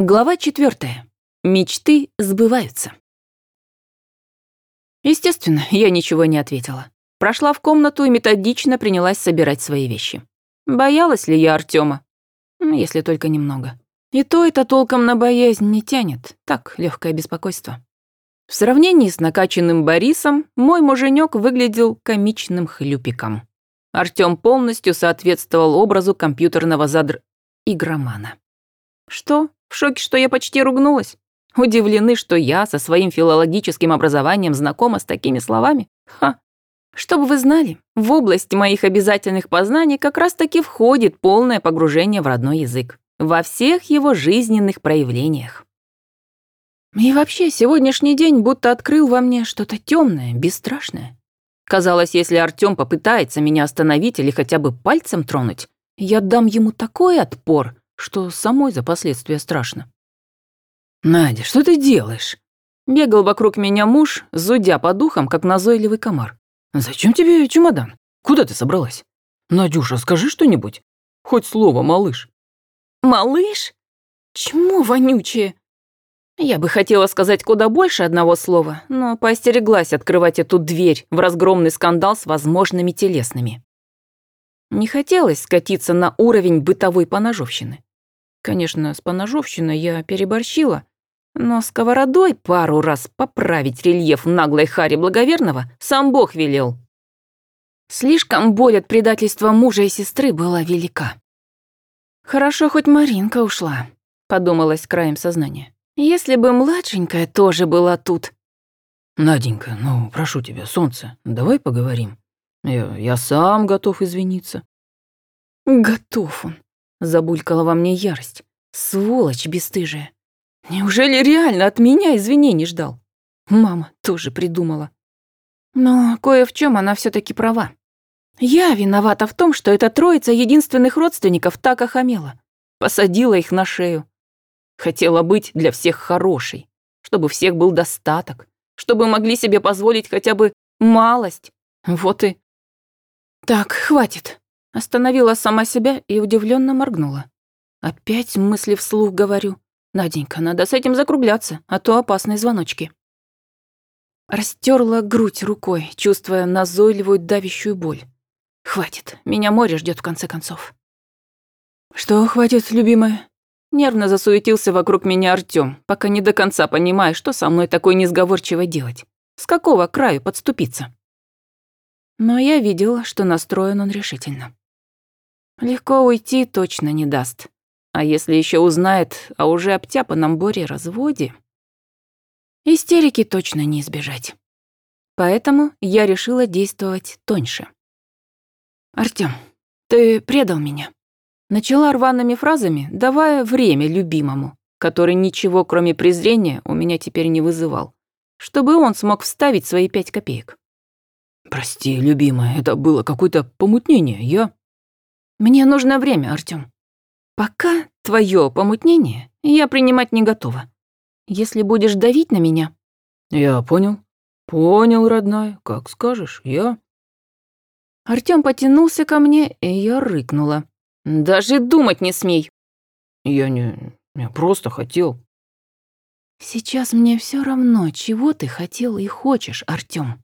Глава четвертая. Мечты сбываются. Естественно, я ничего не ответила. Прошла в комнату и методично принялась собирать свои вещи. Боялась ли я Артема? Ну, если только немного. И то это толком на боязнь не тянет, так, легкое беспокойство. В сравнении с накачанным Борисом, мой муженек выглядел комичным хлюпиком. Артём полностью соответствовал образу компьютерного задр... игромана. Что? В шоке, что я почти ругнулась? Удивлены, что я со своим филологическим образованием знакома с такими словами? Ха. Чтобы вы знали, в область моих обязательных познаний как раз-таки входит полное погружение в родной язык. Во всех его жизненных проявлениях. И вообще, сегодняшний день будто открыл во мне что-то темное, бесстрашное. Казалось, если Артём попытается меня остановить или хотя бы пальцем тронуть, я дам ему такой отпор, что самой за последствия страшно. «Надя, что ты делаешь?» Бегал вокруг меня муж, зудя по духам, как назойливый комар. «Зачем тебе чемодан? Куда ты собралась? Надюша, скажи что-нибудь. Хоть слово, малыш». «Малыш? Чему вонючее?» Я бы хотела сказать куда больше одного слова, но поостереглась открывать эту дверь в разгромный скандал с возможными телесными. Не хотелось скатиться на уровень бытовой поножовщины. Конечно, с поножовщиной я переборщила, но сковородой пару раз поправить рельеф наглой Хари Благоверного сам Бог велел. Слишком боль от предательства мужа и сестры была велика. «Хорошо, хоть Маринка ушла», — подумалась краем сознания. «Если бы младшенькая тоже была тут». «Наденька, ну, прошу тебя, солнце, давай поговорим. Я, я сам готов извиниться». «Готов он», Забулькала во мне ярость. Сволочь бесстыжая. Неужели реально от меня извинений ждал? Мама тоже придумала. Но кое в чем она все таки права. Я виновата в том, что эта троица единственных родственников так охамела. Посадила их на шею. Хотела быть для всех хорошей, чтобы всех был достаток, чтобы могли себе позволить хотя бы малость. Вот и... Так, хватит. Остановила сама себя и удивленно моргнула. Опять мысли вслух говорю. Наденька, надо с этим закругляться, а то опасные звоночки. Растерла грудь рукой, чувствуя назойливую давящую боль. Хватит, меня море ждет в конце концов. Что хватит, любимая? Нервно засуетился вокруг меня Артём, пока не до конца понимая, что со мной такой несговорчиво делать. С какого краю подступиться? Но я видела, что настроен он решительно. Легко уйти точно не даст. А если еще узнает о уже обтяпанном Боре разводе... Истерики точно не избежать. Поэтому я решила действовать тоньше. «Артём, ты предал меня». Начала рваными фразами, давая время любимому, который ничего, кроме презрения, у меня теперь не вызывал, чтобы он смог вставить свои пять копеек. «Прости, любимая, это было какое-то помутнение, я...» Мне нужно время, Артём. Пока твое помутнение я принимать не готова. Если будешь давить на меня... Я понял. Понял, родная. Как скажешь, я... Артём потянулся ко мне, и я рыкнула. Даже думать не смей. Я не... Я просто хотел. Сейчас мне все равно, чего ты хотел и хочешь, Артём.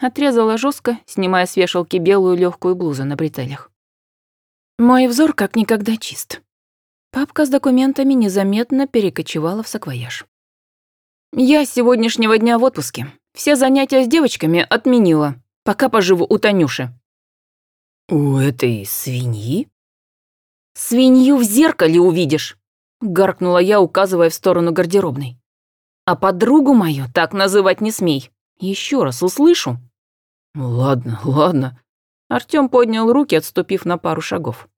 Отрезала жестко, снимая с вешалки белую легкую блузу на бретелях. Мой взор как никогда чист. Папка с документами незаметно перекочевала в саквояж. Я с сегодняшнего дня в отпуске. Все занятия с девочками отменила. Пока поживу у Танюши. У этой свиньи? Свинью в зеркале увидишь, гаркнула я, указывая в сторону гардеробной. А подругу мою так называть не смей. Еще раз услышу. Ладно, ладно. Артём поднял руки, отступив на пару шагов.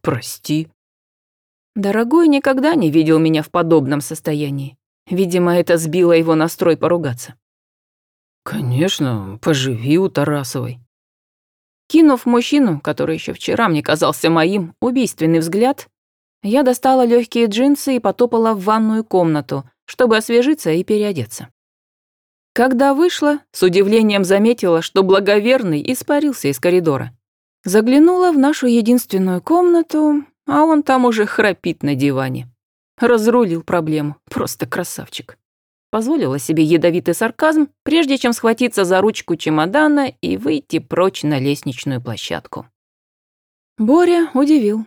«Прости». Дорогой никогда не видел меня в подобном состоянии. Видимо, это сбило его настрой поругаться. «Конечно, поживи у Тарасовой». Кинув мужчину, который еще вчера мне казался моим, убийственный взгляд, я достала легкие джинсы и потопала в ванную комнату, чтобы освежиться и переодеться. Когда вышла, с удивлением заметила, что благоверный испарился из коридора. Заглянула в нашу единственную комнату, а он там уже храпит на диване. Разрулил проблему. Просто красавчик. Позволила себе ядовитый сарказм, прежде чем схватиться за ручку чемодана и выйти прочь на лестничную площадку. Боря удивил.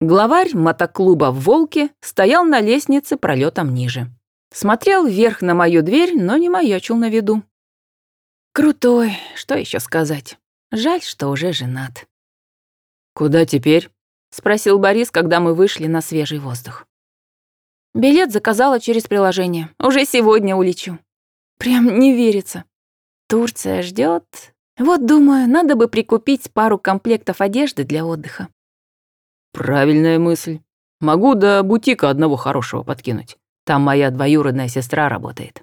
Главарь мотоклуба в «Волке» стоял на лестнице пролетом ниже. Смотрел вверх на мою дверь, но не маячил на виду. Крутой, что еще сказать. Жаль, что уже женат. «Куда теперь?» — спросил Борис, когда мы вышли на свежий воздух. Билет заказала через приложение. Уже сегодня улечу. Прям не верится. Турция ждет. Вот думаю, надо бы прикупить пару комплектов одежды для отдыха. Правильная мысль. Могу до бутика одного хорошего подкинуть. Там моя двоюродная сестра работает.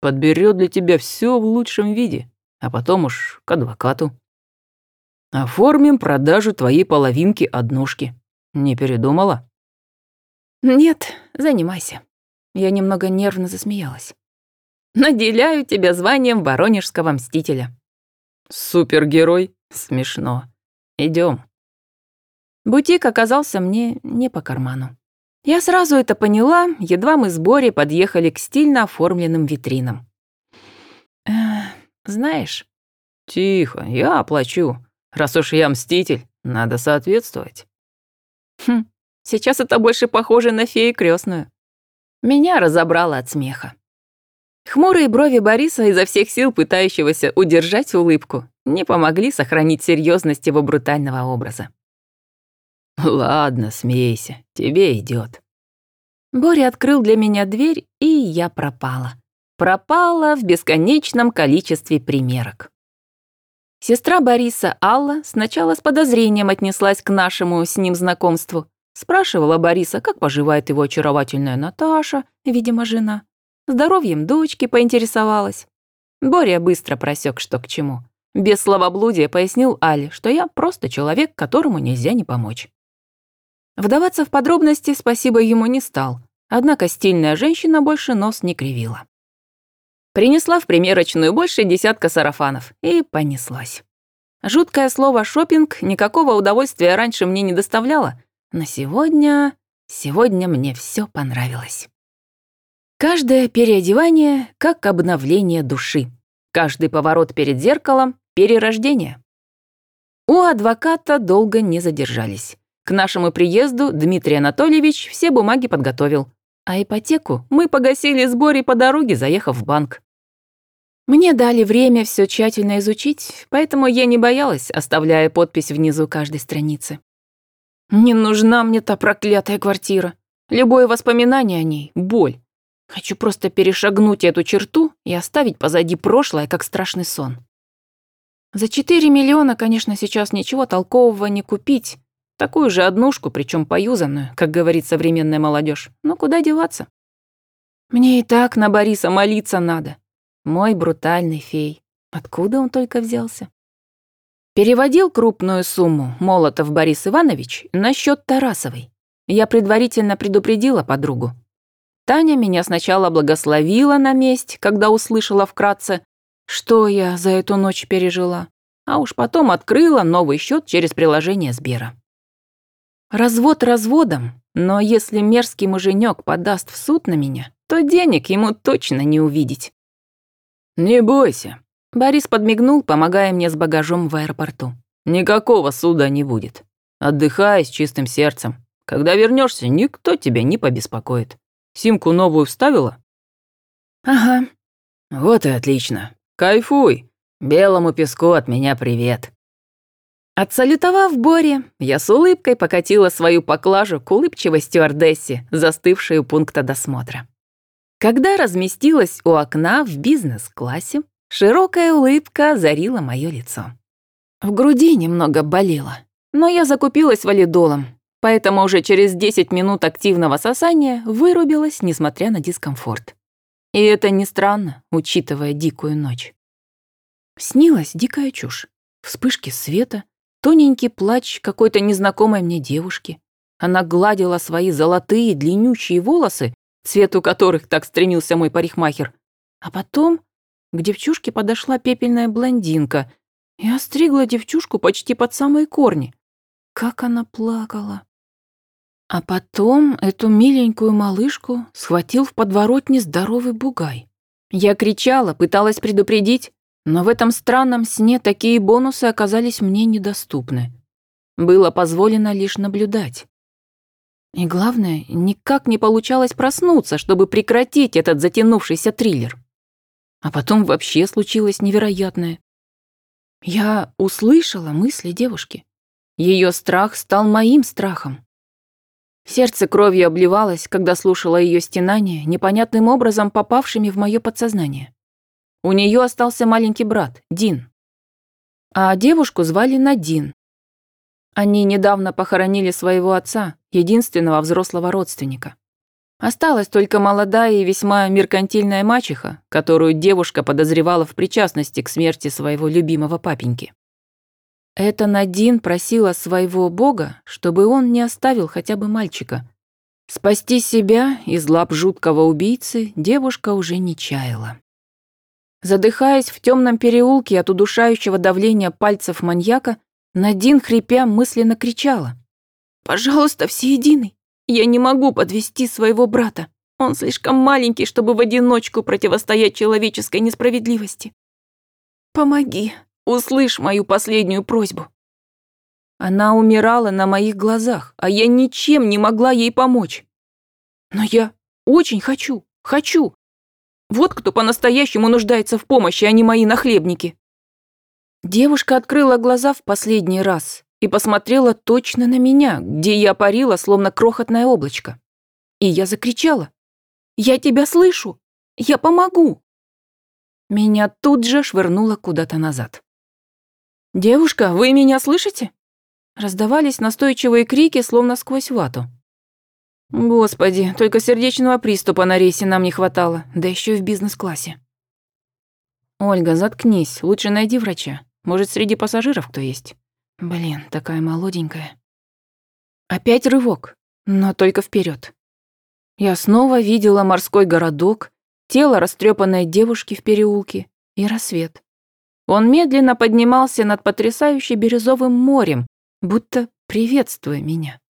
Подберет для тебя все в лучшем виде, а потом уж к адвокату. Оформим продажу твоей половинки однушки. Не передумала? Нет, занимайся. Я немного нервно засмеялась. Наделяю тебя званием воронежского мстителя. Супергерой? Смешно. Идем. Бутик оказался мне не по карману. Я сразу это поняла, едва мы с Борей подъехали к стильно оформленным витринам. Э, знаешь... Тихо, я оплачу. Раз уж я мститель, надо соответствовать. Хм, сейчас это больше похоже на фею крестную. Меня разобрало от смеха. Хмурые брови Бориса, изо всех сил пытающегося удержать улыбку, не помогли сохранить серьезность его брутального образа. «Ладно, смейся, тебе идет. Боря открыл для меня дверь, и я пропала. Пропала в бесконечном количестве примерок. Сестра Бориса Алла сначала с подозрением отнеслась к нашему с ним знакомству. Спрашивала Бориса, как поживает его очаровательная Наташа, видимо, жена. Здоровьем дочки поинтересовалась. Боря быстро просек, что к чему. Без словоблудия пояснил Але, что я просто человек, которому нельзя не помочь. Вдаваться в подробности спасибо ему не стал, однако стильная женщина больше нос не кривила. Принесла в примерочную больше десятка сарафанов и понеслась. Жуткое слово «шопинг» никакого удовольствия раньше мне не доставляло, но сегодня... сегодня мне все понравилось. Каждое переодевание — как обновление души. Каждый поворот перед зеркалом — перерождение. У адвоката долго не задержались. К нашему приезду Дмитрий Анатольевич все бумаги подготовил, а ипотеку мы погасили сборе по дороге, заехав в банк. Мне дали время все тщательно изучить, поэтому я не боялась, оставляя подпись внизу каждой страницы. Не нужна мне та проклятая квартира. Любое воспоминание о ней — боль. Хочу просто перешагнуть эту черту и оставить позади прошлое, как страшный сон. За 4 миллиона, конечно, сейчас ничего толкового не купить, Такую же однушку, причем поюзанную, как говорит современная молодежь. Но куда деваться? Мне и так на Бориса молиться надо. Мой брутальный фей. Откуда он только взялся? Переводил крупную сумму Молотов Борис Иванович на счет Тарасовой. Я предварительно предупредила подругу. Таня меня сначала благословила на месть, когда услышала вкратце, что я за эту ночь пережила, а уж потом открыла новый счет через приложение Сбера. Развод разводом, но если мерзкий муженек подаст в суд на меня, то денег ему точно не увидеть. «Не бойся», — Борис подмигнул, помогая мне с багажом в аэропорту. «Никакого суда не будет. Отдыхай с чистым сердцем. Когда вернешься, никто тебя не побеспокоит. Симку новую вставила?» «Ага». «Вот и отлично. Кайфуй. Белому песку от меня привет». Отсалютовав Боре, я с улыбкой покатила свою поклажу к улыбчивой стюардессе, застывшей у пункта досмотра. Когда разместилась у окна в бизнес-классе, широкая улыбка озарила мое лицо. В груди немного болело, но я закупилась валидолом, поэтому уже через 10 минут активного сосания вырубилась, несмотря на дискомфорт. И это не странно, учитывая дикую ночь. Снилась дикая чушь. Вспышки света, Тоненький плач какой-то незнакомой мне девушки. Она гладила свои золотые длиннющие волосы, цвету которых так стремился мой парикмахер. А потом к девчушке подошла пепельная блондинка и остригла девчушку почти под самые корни. Как она плакала. А потом эту миленькую малышку схватил в подворотне здоровый бугай. Я кричала, пыталась предупредить, но в этом странном сне такие бонусы оказались мне недоступны. Было позволено лишь наблюдать. И главное, никак не получалось проснуться, чтобы прекратить этот затянувшийся триллер. А потом вообще случилось невероятное. Я услышала мысли девушки. Ее страх стал моим страхом. Сердце кровью обливалось, когда слушала ее стенания, непонятным образом попавшими в мое подсознание. У нее остался маленький брат, Дин. А девушку звали Надин. Они недавно похоронили своего отца, единственного взрослого родственника. Осталась только молодая и весьма меркантильная мачеха, которую девушка подозревала в причастности к смерти своего любимого папеньки. Это Надин просила своего бога, чтобы он не оставил хотя бы мальчика. Спасти себя из лап жуткого убийцы девушка уже не чаяла. Задыхаясь в темном переулке от удушающего давления пальцев маньяка, Надин, хрипя, мысленно кричала. «Пожалуйста, всеединый, я не могу подвести своего брата. Он слишком маленький, чтобы в одиночку противостоять человеческой несправедливости. Помоги, Услышь мою последнюю просьбу». Она умирала на моих глазах, а я ничем не могла ей помочь. Но я очень хочу, хочу. Вот кто по-настоящему нуждается в помощи, а не мои нахлебники. Девушка открыла глаза в последний раз и посмотрела точно на меня, где я парила, словно крохотное облачко. И я закричала. «Я тебя слышу! Я помогу!» Меня тут же швырнуло куда-то назад. «Девушка, вы меня слышите?» Раздавались настойчивые крики, словно сквозь вату. Господи, только сердечного приступа на рейсе нам не хватало, да еще и в бизнес-классе. Ольга, заткнись, лучше найди врача. Может, среди пассажиров кто есть? Блин, такая молоденькая. Опять рывок, но только вперед. Я снова видела морской городок, тело растрепанной девушки в переулке и рассвет. Он медленно поднимался над потрясающе бирюзовым морем, будто приветствуя меня.